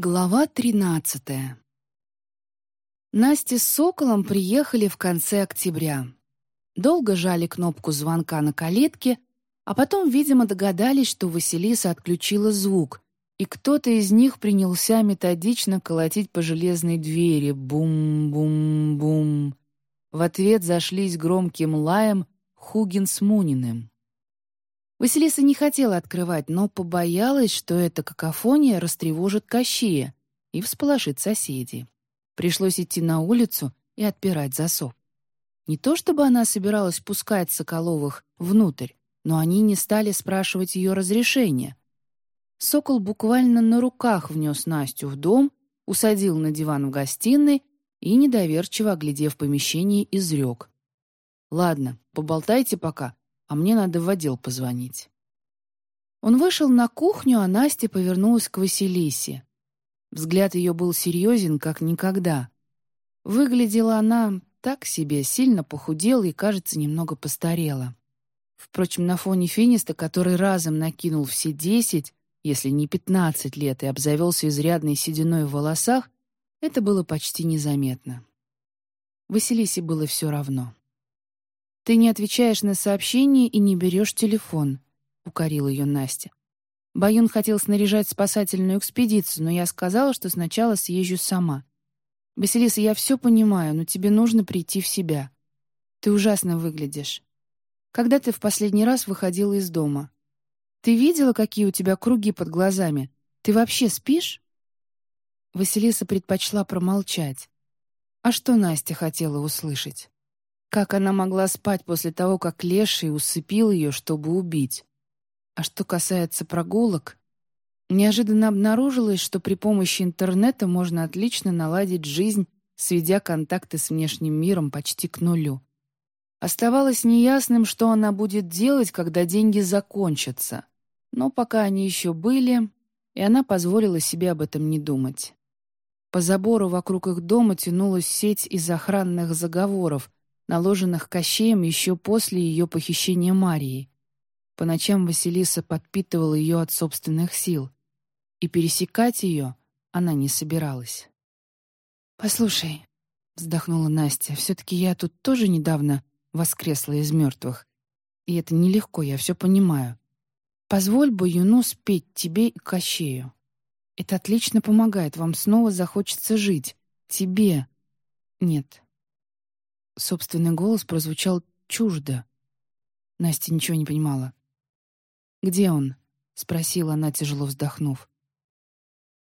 Глава тринадцатая. Настя с Соколом приехали в конце октября. Долго жали кнопку звонка на калитке, а потом, видимо, догадались, что Василиса отключила звук, и кто-то из них принялся методично колотить по железной двери «бум-бум-бум». В ответ зашлись громким лаем Хугин с Муниным. Василиса не хотела открывать, но побоялась, что эта какофония растревожит Кощея и всполошит соседей. Пришлось идти на улицу и отпирать засов. Не то чтобы она собиралась пускать Соколовых внутрь, но они не стали спрашивать ее разрешения. Сокол буквально на руках внес Настю в дом, усадил на диван в гостиной и, недоверчиво оглядев помещение, изрек. «Ладно, поболтайте пока, а мне надо в отдел позвонить». Он вышел на кухню, а Настя повернулась к Василисе. Взгляд ее был серьезен, как никогда. Выглядела она так себе, сильно похудела и, кажется, немного постарела. Впрочем, на фоне Финиста, который разом накинул все десять, если не пятнадцать лет, и обзавелся изрядной сединой в волосах, это было почти незаметно. Василисе было все равно. «Ты не отвечаешь на сообщения и не берешь телефон», — укорила ее Настя. Баюн хотел снаряжать спасательную экспедицию, но я сказала, что сначала съезжу сама. «Василиса, я все понимаю, но тебе нужно прийти в себя. Ты ужасно выглядишь. Когда ты в последний раз выходила из дома? Ты видела, какие у тебя круги под глазами? Ты вообще спишь?» Василиса предпочла промолчать. А что Настя хотела услышать? Как она могла спать после того, как Леший усыпил ее, чтобы убить? А что касается прогулок, неожиданно обнаружилось, что при помощи интернета можно отлично наладить жизнь, сведя контакты с внешним миром почти к нулю. Оставалось неясным, что она будет делать, когда деньги закончатся. Но пока они еще были, и она позволила себе об этом не думать. По забору вокруг их дома тянулась сеть из охранных заговоров, наложенных Кощеем еще после ее похищения Марии. По ночам Василиса подпитывала ее от собственных сил, и пересекать ее она не собиралась. «Послушай», — вздохнула Настя, — «все-таки я тут тоже недавно воскресла из мертвых. И это нелегко, я все понимаю. Позволь бы Юну спеть тебе и Кощею. Это отлично помогает, вам снова захочется жить. Тебе. Нет, Собственный голос прозвучал чуждо. Настя ничего не понимала. «Где он?» — спросила она, тяжело вздохнув.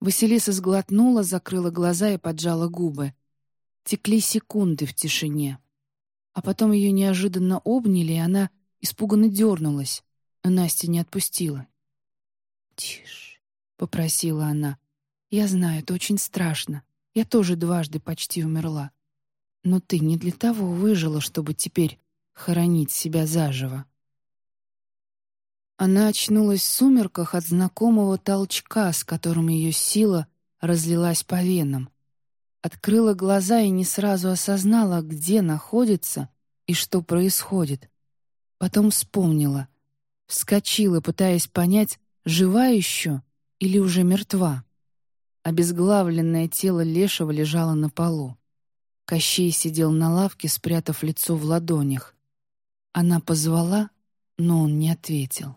Василиса сглотнула, закрыла глаза и поджала губы. Текли секунды в тишине. А потом ее неожиданно обняли, и она испуганно дернулась, но Настя не отпустила. «Тише», — попросила она. «Я знаю, это очень страшно. Я тоже дважды почти умерла. Но ты не для того выжила, чтобы теперь хоронить себя заживо. Она очнулась в сумерках от знакомого толчка, с которым ее сила разлилась по венам. Открыла глаза и не сразу осознала, где находится и что происходит. Потом вспомнила. Вскочила, пытаясь понять, жива еще или уже мертва. Обезглавленное тело Лешего лежало на полу. Кощей сидел на лавке, спрятав лицо в ладонях. Она позвала, но он не ответил.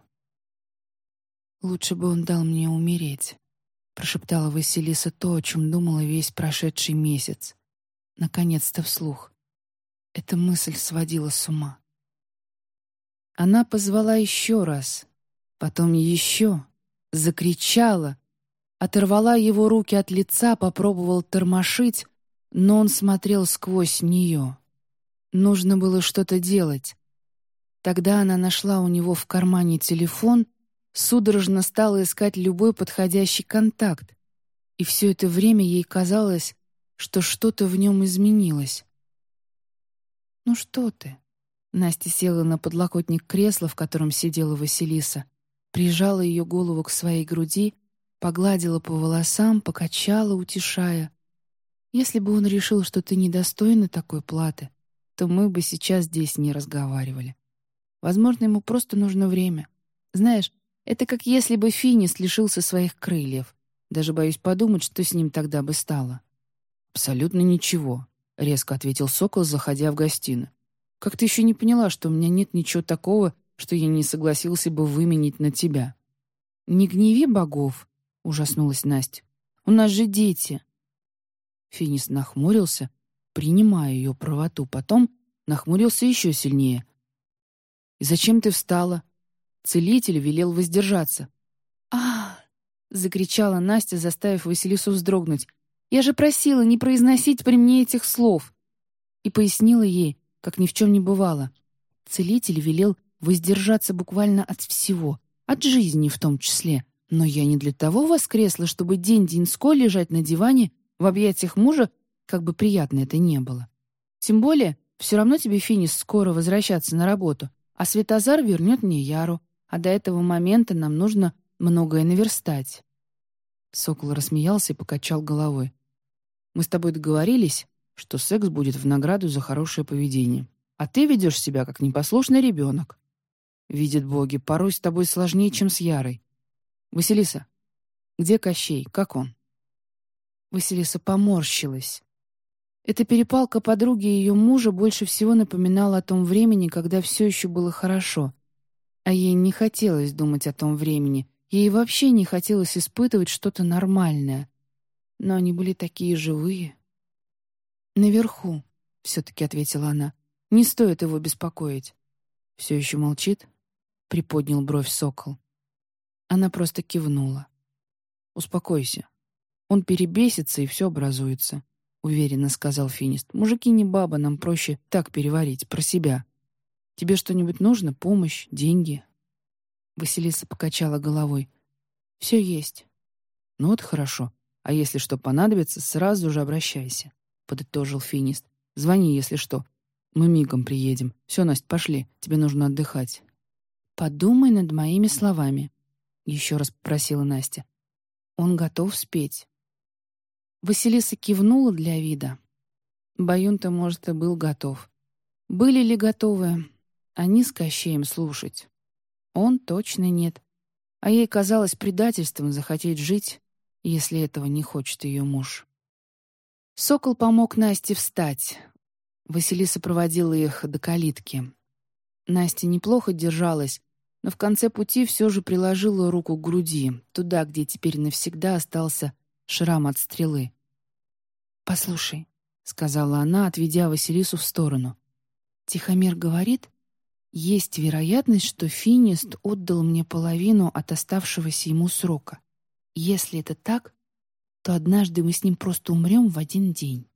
«Лучше бы он дал мне умереть», — прошептала Василиса то, о чем думала весь прошедший месяц. Наконец-то вслух. Эта мысль сводила с ума. Она позвала еще раз, потом еще, закричала, оторвала его руки от лица, попробовал тормошить, но он смотрел сквозь нее. Нужно было что-то делать. Тогда она нашла у него в кармане телефон, судорожно стала искать любой подходящий контакт, и все это время ей казалось, что что-то в нем изменилось. «Ну что ты?» Настя села на подлокотник кресла, в котором сидела Василиса, прижала ее голову к своей груди, погладила по волосам, покачала, утешая. Если бы он решил, что ты недостойна такой платы, то мы бы сейчас здесь не разговаривали. Возможно, ему просто нужно время. Знаешь, это как если бы Финис лишился своих крыльев. Даже боюсь подумать, что с ним тогда бы стало». «Абсолютно ничего», — резко ответил Сокол, заходя в гостиную. «Как ты еще не поняла, что у меня нет ничего такого, что я не согласился бы выменить на тебя?» «Не гневи богов», — ужаснулась Настя. «У нас же дети». Финис нахмурился, принимая ее правоту, потом нахмурился еще сильнее. «И зачем ты встала?» Целитель велел воздержаться. а закричала Настя, заставив Василису вздрогнуть. «Я же просила не произносить при мне этих слов!» И пояснила ей, как ни в чем не бывало. Целитель велел воздержаться буквально от всего, от жизни в том числе. Но я не для того воскресла, чтобы день-деньской лежать на диване в объятиях мужа, как бы приятно это не было. Тем более, все равно тебе, Финис, скоро возвращаться на работу, а Светозар вернет мне Яру, а до этого момента нам нужно многое наверстать». Сокол рассмеялся и покачал головой. «Мы с тобой договорились, что секс будет в награду за хорошее поведение, а ты ведешь себя как непослушный ребенок. Видят боги, порой с тобой сложнее, чем с Ярой. Василиса, где Кощей, как он?» Василиса поморщилась. Эта перепалка подруги и ее мужа больше всего напоминала о том времени, когда все еще было хорошо. А ей не хотелось думать о том времени. Ей вообще не хотелось испытывать что-то нормальное. Но они были такие живые. «Наверху», — все-таки ответила она. «Не стоит его беспокоить». «Все еще молчит?» — приподнял бровь сокол. Она просто кивнула. «Успокойся. Он перебесится, и все образуется уверенно сказал Финист. «Мужики не баба, нам проще так переварить, про себя. Тебе что-нибудь нужно? Помощь? Деньги?» Василиса покачала головой. «Все есть». «Ну вот хорошо. А если что понадобится, сразу же обращайся», — подытожил Финист. «Звони, если что. Мы мигом приедем. Все, Настя, пошли. Тебе нужно отдыхать». «Подумай над моими словами», — еще раз попросила Настя. «Он готов спеть. Василиса кивнула для вида. Баюн-то, может, и был готов. Были ли готовы они с Кощеем слушать? Он точно нет. А ей казалось предательством захотеть жить, если этого не хочет ее муж. Сокол помог Насте встать. Василиса проводила их до калитки. Настя неплохо держалась, но в конце пути все же приложила руку к груди, туда, где теперь навсегда остался шрам от стрелы. «Послушай», — сказала она, отведя Василису в сторону. «Тихомир говорит, есть вероятность, что Финист отдал мне половину от оставшегося ему срока. Если это так, то однажды мы с ним просто умрем в один день.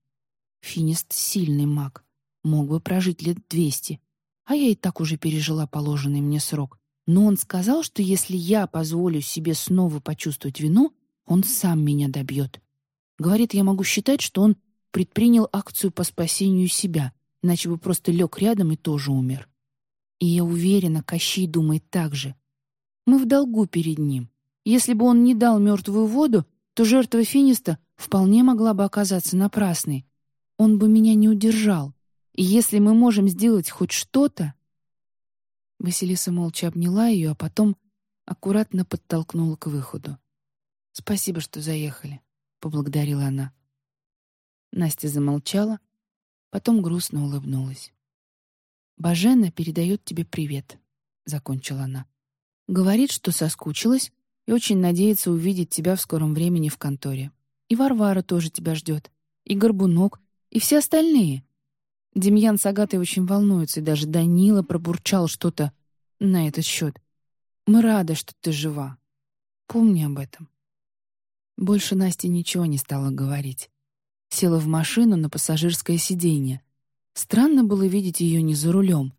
Финист — сильный маг, мог бы прожить лет двести, а я и так уже пережила положенный мне срок. Но он сказал, что если я позволю себе снова почувствовать вину, он сам меня добьет. Говорит, я могу считать, что он предпринял акцию по спасению себя, иначе бы просто лег рядом и тоже умер. И я уверена, Кощей думает так же. Мы в долгу перед ним. Если бы он не дал мертвую воду, то жертва Финиста вполне могла бы оказаться напрасной. Он бы меня не удержал. И если мы можем сделать хоть что-то... Василиса молча обняла ее, а потом аккуратно подтолкнула к выходу. «Спасибо, что заехали», — поблагодарила она. Настя замолчала, потом грустно улыбнулась. «Бажена передает тебе привет», — закончила она. «Говорит, что соскучилась и очень надеется увидеть тебя в скором времени в конторе. И Варвара тоже тебя ждет, и Горбунок, и все остальные». Демьян с Агатой очень волнуются, и даже Данила пробурчал что-то на этот счет. «Мы рады, что ты жива. Помни об этом». Больше Настя ничего не стала говорить. Села в машину на пассажирское сиденье. Странно было видеть ее не за рулем.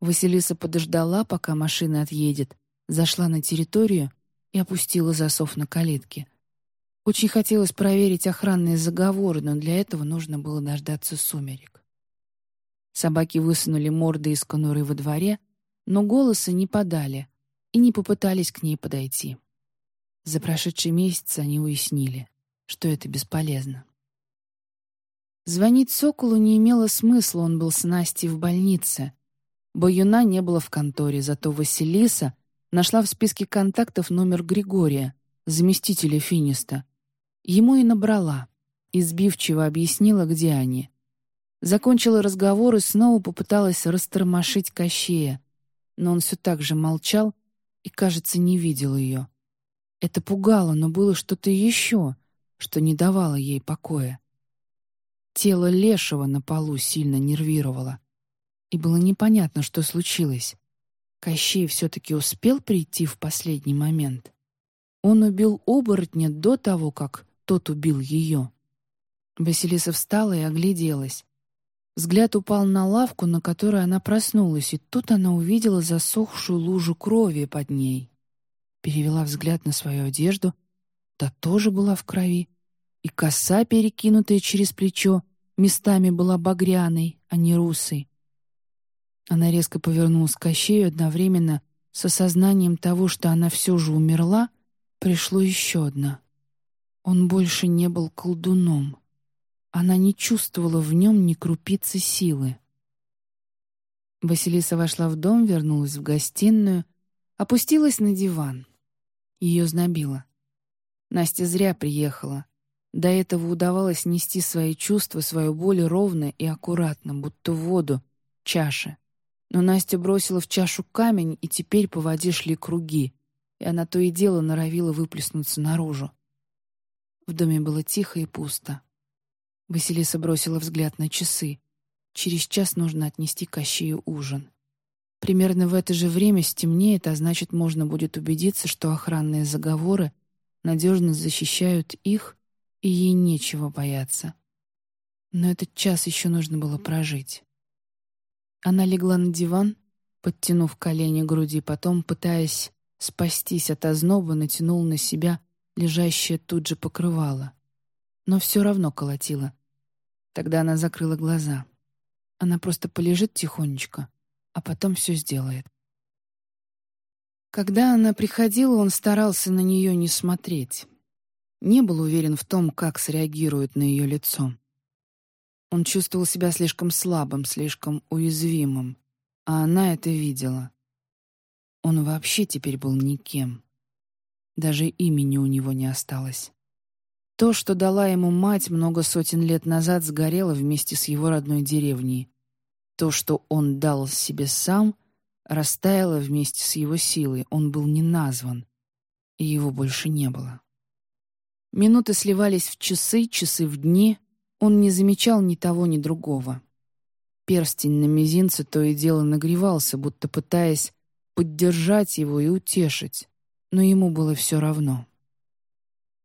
Василиса подождала, пока машина отъедет, зашла на территорию и опустила засов на калитке. Очень хотелось проверить охранные заговоры, но для этого нужно было дождаться сумерек. Собаки высунули морды из конуры во дворе, но голоса не подали и не попытались к ней подойти. За прошедший месяц они уяснили, что это бесполезно. Звонить Соколу не имело смысла, он был с Настей в больнице. Баюна не было в конторе, зато Василиса нашла в списке контактов номер Григория, заместителя Финиста. Ему и набрала, избивчиво объяснила, где они. Закончила разговор и снова попыталась растормошить Кощея, но он все так же молчал и, кажется, не видел ее. Это пугало, но было что-то еще, что не давало ей покоя. Тело Лешего на полу сильно нервировало. И было непонятно, что случилось. Кощей все-таки успел прийти в последний момент. Он убил оборотня до того, как тот убил ее. Василиса встала и огляделась. Взгляд упал на лавку, на которой она проснулась, и тут она увидела засохшую лужу крови под ней. Перевела взгляд на свою одежду, та тоже была в крови, и коса, перекинутая через плечо, местами была багряной, а не русой. Она резко повернулась к Кощею одновременно с осознанием того, что она все же умерла, пришло еще одно. Он больше не был колдуном. Она не чувствовала в нем ни крупицы силы. Василиса вошла в дом, вернулась в гостиную, опустилась на диван. Ее знобило. Настя зря приехала. До этого удавалось нести свои чувства, свою боль ровно и аккуратно, будто в воду, чаше. Но Настя бросила в чашу камень, и теперь по воде шли круги, и она то и дело норовила выплеснуться наружу. В доме было тихо и пусто. Василиса бросила взгляд на часы. Через час нужно отнести Кащею ужин. Примерно в это же время стемнеет, а значит, можно будет убедиться, что охранные заговоры надежно защищают их, и ей нечего бояться. Но этот час еще нужно было прожить. Она легла на диван, подтянув колени к груди, потом, пытаясь спастись от озноба, натянул на себя лежащее тут же покрывало. Но все равно колотило. Тогда она закрыла глаза. Она просто полежит тихонечко, а потом все сделает. Когда она приходила, он старался на нее не смотреть. Не был уверен в том, как среагирует на ее лицо. Он чувствовал себя слишком слабым, слишком уязвимым, а она это видела. Он вообще теперь был никем. Даже имени у него не осталось. То, что дала ему мать много сотен лет назад, сгорело вместе с его родной деревней. То, что он дал себе сам, растаяло вместе с его силой. Он был не назван, и его больше не было. Минуты сливались в часы, часы в дни — он не замечал ни того, ни другого. Перстень на мизинце то и дело нагревался, будто пытаясь поддержать его и утешить, но ему было все равно.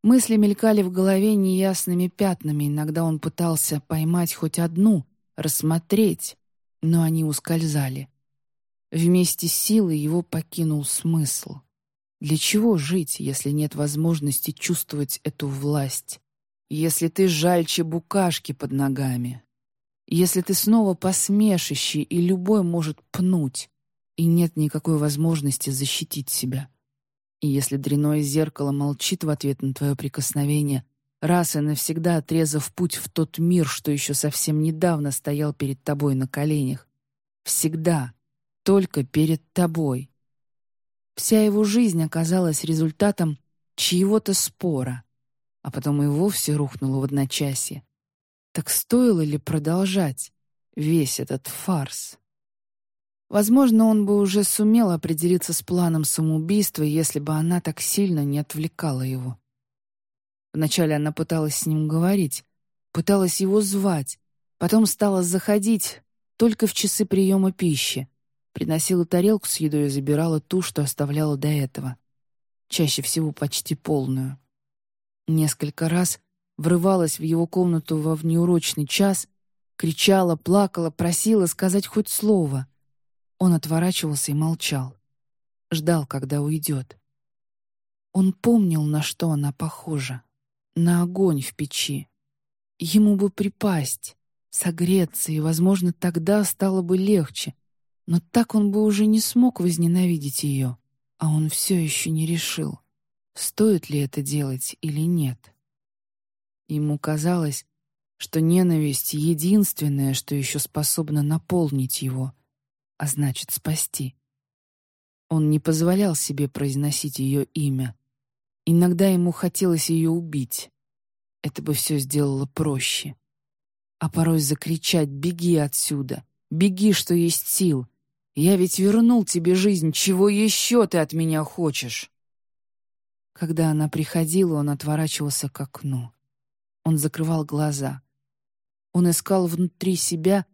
Мысли мелькали в голове неясными пятнами, иногда он пытался поймать хоть одну, рассмотреть, но они ускользали. Вместе с силой его покинул смысл. Для чего жить, если нет возможности чувствовать эту власть? Если ты жальче букашки под ногами, если ты снова посмешище, и любой может пнуть, и нет никакой возможности защитить себя. И если дряное зеркало молчит в ответ на твое прикосновение, раз и навсегда отрезав путь в тот мир, что еще совсем недавно стоял перед тобой на коленях, всегда, только перед тобой. Вся его жизнь оказалась результатом чьего-то спора — а потом и вовсе рухнула в одночасье. Так стоило ли продолжать весь этот фарс? Возможно, он бы уже сумел определиться с планом самоубийства, если бы она так сильно не отвлекала его. Вначале она пыталась с ним говорить, пыталась его звать, потом стала заходить только в часы приема пищи, приносила тарелку с едой и забирала ту, что оставляла до этого, чаще всего почти полную. Несколько раз врывалась в его комнату во внеурочный час, кричала, плакала, просила сказать хоть слово. Он отворачивался и молчал. Ждал, когда уйдет. Он помнил, на что она похожа. На огонь в печи. Ему бы припасть, согреться, и, возможно, тогда стало бы легче. Но так он бы уже не смог возненавидеть ее, а он все еще не решил стоит ли это делать или нет. Ему казалось, что ненависть — единственное, что еще способно наполнить его, а значит, спасти. Он не позволял себе произносить ее имя. Иногда ему хотелось ее убить. Это бы все сделало проще. А порой закричать «Беги отсюда! Беги, что есть сил! Я ведь вернул тебе жизнь, чего еще ты от меня хочешь?» Когда она приходила, он отворачивался к окну. Он закрывал глаза. Он искал внутри себя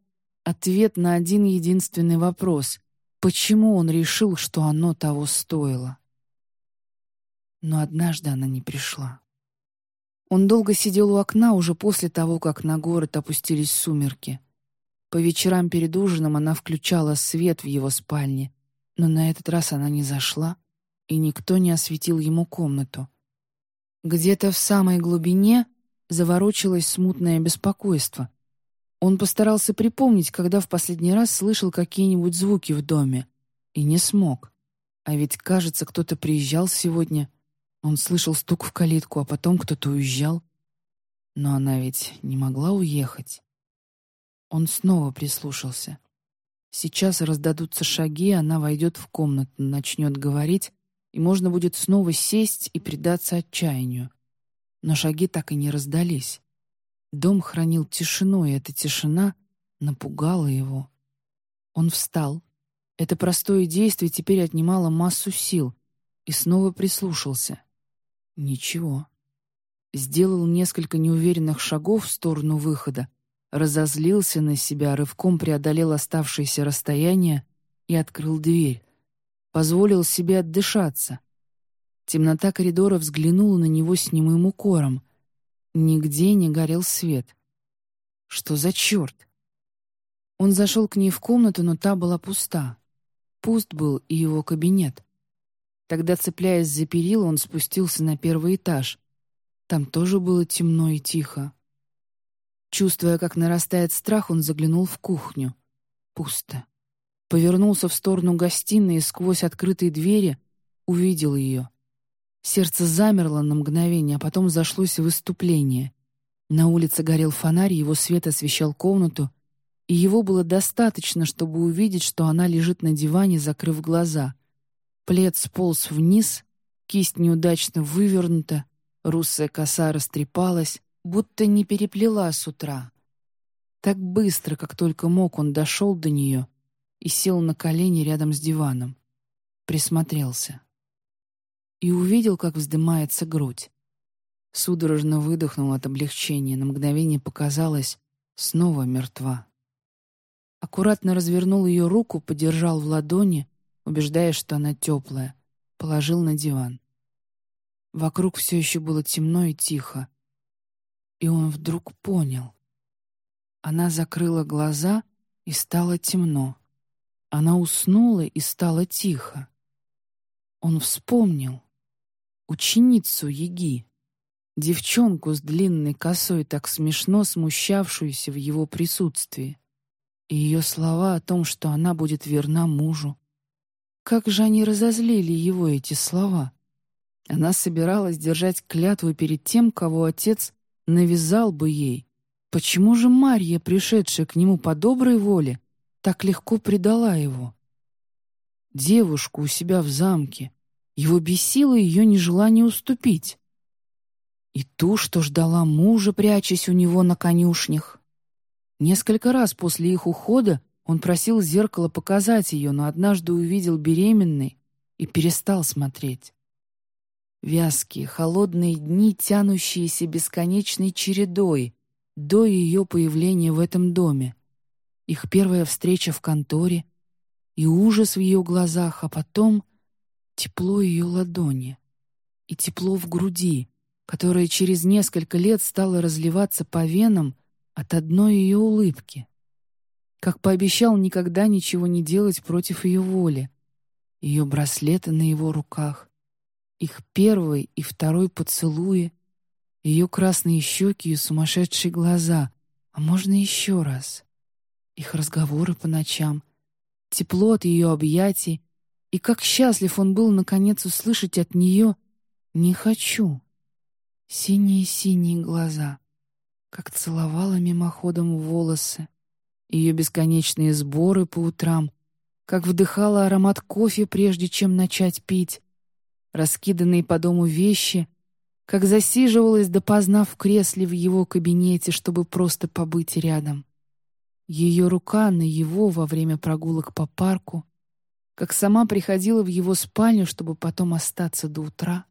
ответ на один единственный вопрос — почему он решил, что оно того стоило? Но однажды она не пришла. Он долго сидел у окна уже после того, как на город опустились сумерки. По вечерам перед ужином она включала свет в его спальне, но на этот раз она не зашла, и никто не осветил ему комнату. Где-то в самой глубине заворочилось смутное беспокойство. Он постарался припомнить, когда в последний раз слышал какие-нибудь звуки в доме, и не смог. А ведь, кажется, кто-то приезжал сегодня. Он слышал стук в калитку, а потом кто-то уезжал. Но она ведь не могла уехать. Он снова прислушался. Сейчас раздадутся шаги, она войдет в комнату, начнет говорить, и можно будет снова сесть и предаться отчаянию. Но шаги так и не раздались. Дом хранил тишину, и эта тишина напугала его. Он встал. Это простое действие теперь отнимало массу сил, и снова прислушался. Ничего. Сделал несколько неуверенных шагов в сторону выхода, разозлился на себя, рывком преодолел оставшееся расстояние и открыл дверь. Позволил себе отдышаться. Темнота коридора взглянула на него с немым укором. Нигде не горел свет. Что за черт? Он зашел к ней в комнату, но та была пуста. Пуст был и его кабинет. Тогда, цепляясь за перила, он спустился на первый этаж. Там тоже было темно и тихо. Чувствуя, как нарастает страх, он заглянул в кухню. Пусто. Повернулся в сторону гостиной и сквозь открытые двери увидел ее. Сердце замерло на мгновение, а потом зашлось выступление. На улице горел фонарь, его свет освещал комнату, и его было достаточно, чтобы увидеть, что она лежит на диване, закрыв глаза. Плед сполз вниз, кисть неудачно вывернута, русая коса растрепалась, будто не переплела с утра. Так быстро, как только мог, он дошел до нее и сел на колени рядом с диваном. Присмотрелся. И увидел, как вздымается грудь. Судорожно выдохнул от облегчения, на мгновение показалось, снова мертва. Аккуратно развернул ее руку, подержал в ладони, убеждая, что она теплая, положил на диван. Вокруг все еще было темно и тихо. И он вдруг понял. Она закрыла глаза, и стало темно. Она уснула, и стало тихо. Он вспомнил. Ученицу Еги. Девчонку с длинной косой, так смешно смущавшуюся в его присутствии. И ее слова о том, что она будет верна мужу. Как же они разозлили его, эти слова. Она собиралась держать клятву перед тем, кого отец навязал бы ей. Почему же Марья, пришедшая к нему по доброй воле, так легко предала его? Девушку у себя в замке. Его бесило ее нежелание уступить. И ту, что ждала мужа, прячась у него на конюшнях. Несколько раз после их ухода он просил зеркало показать ее, но однажды увидел беременной и перестал смотреть. Вязкие, холодные дни, тянущиеся бесконечной чередой до ее появления в этом доме. Их первая встреча в конторе и ужас в ее глазах, а потом тепло ее ладони и тепло в груди, которое через несколько лет стало разливаться по венам от одной ее улыбки. Как пообещал никогда ничего не делать против ее воли. Ее браслеты на его руках, их первый и второй поцелуи, ее красные щеки и сумасшедшие глаза. А можно еще раз? Их разговоры по ночам, тепло от ее объятий, и как счастлив он был наконец услышать от нее «не хочу». Синие-синие глаза, как целовала мимоходом волосы, ее бесконечные сборы по утрам, как вдыхала аромат кофе, прежде чем начать пить, раскиданные по дому вещи, как засиживалась допоздна в кресле в его кабинете, чтобы просто побыть рядом. Ее рука на его во время прогулок по парку, как сама приходила в его спальню, чтобы потом остаться до утра,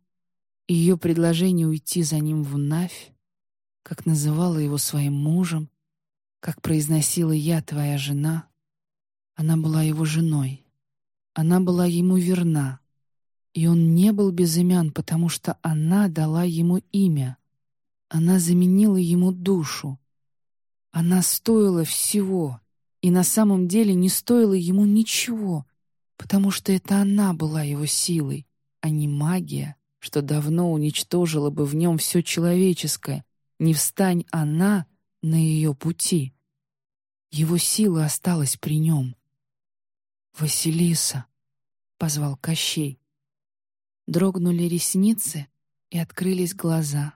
ее предложение уйти за ним в Навь, как называла его своим мужем, как произносила «я твоя жена». Она была его женой. Она была ему верна. И он не был безымян, потому что она дала ему имя. Она заменила ему душу. Она стоила всего, и на самом деле не стоила ему ничего, потому что это она была его силой, а не магия, что давно уничтожила бы в нем все человеческое, не встань она на ее пути. Его сила осталась при нем. «Василиса!» — позвал Кощей. Дрогнули ресницы и открылись глаза.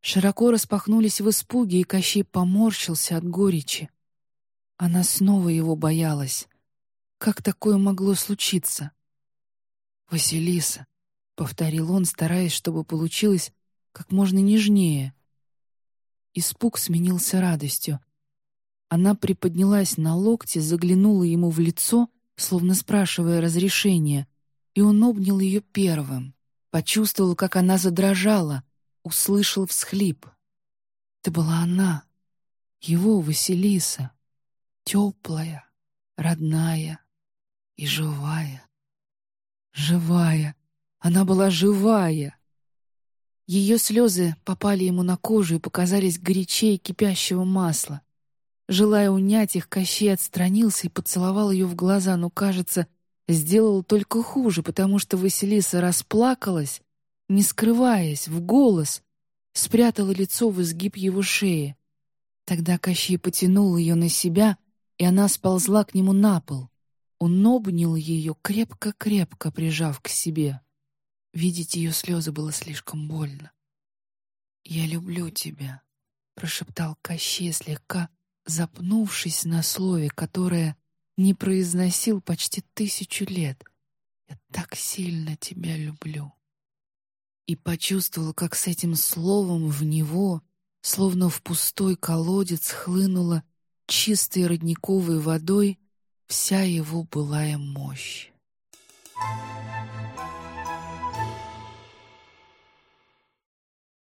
Широко распахнулись в испуге, и Кощей поморщился от горечи. Она снова его боялась. Как такое могло случиться? «Василиса», — повторил он, стараясь, чтобы получилось как можно нежнее. Испуг сменился радостью. Она приподнялась на локте, заглянула ему в лицо, словно спрашивая разрешения, и он обнял ее первым. Почувствовал, как она задрожала, услышал всхлип. Это была она, его Василиса, теплая, родная и живая. Живая. Она была живая. Ее слезы попали ему на кожу и показались горячей кипящего масла. Желая унять их, Кощей отстранился и поцеловал ее в глаза, но, кажется, сделал только хуже, потому что Василиса расплакалась, не скрываясь, в голос, спрятала лицо в изгиб его шеи. Тогда Кощей потянул ее на себя, и она сползла к нему на пол. Он обнял ее, крепко-крепко прижав к себе. Видеть ее слезы было слишком больно. «Я люблю тебя», — прошептал Кощей слегка, запнувшись на слове, которое не произносил почти тысячу лет. «Я так сильно тебя люблю». И почувствовал, как с этим словом в него, словно в пустой колодец, хлынула чистой родниковой водой вся его былая мощь.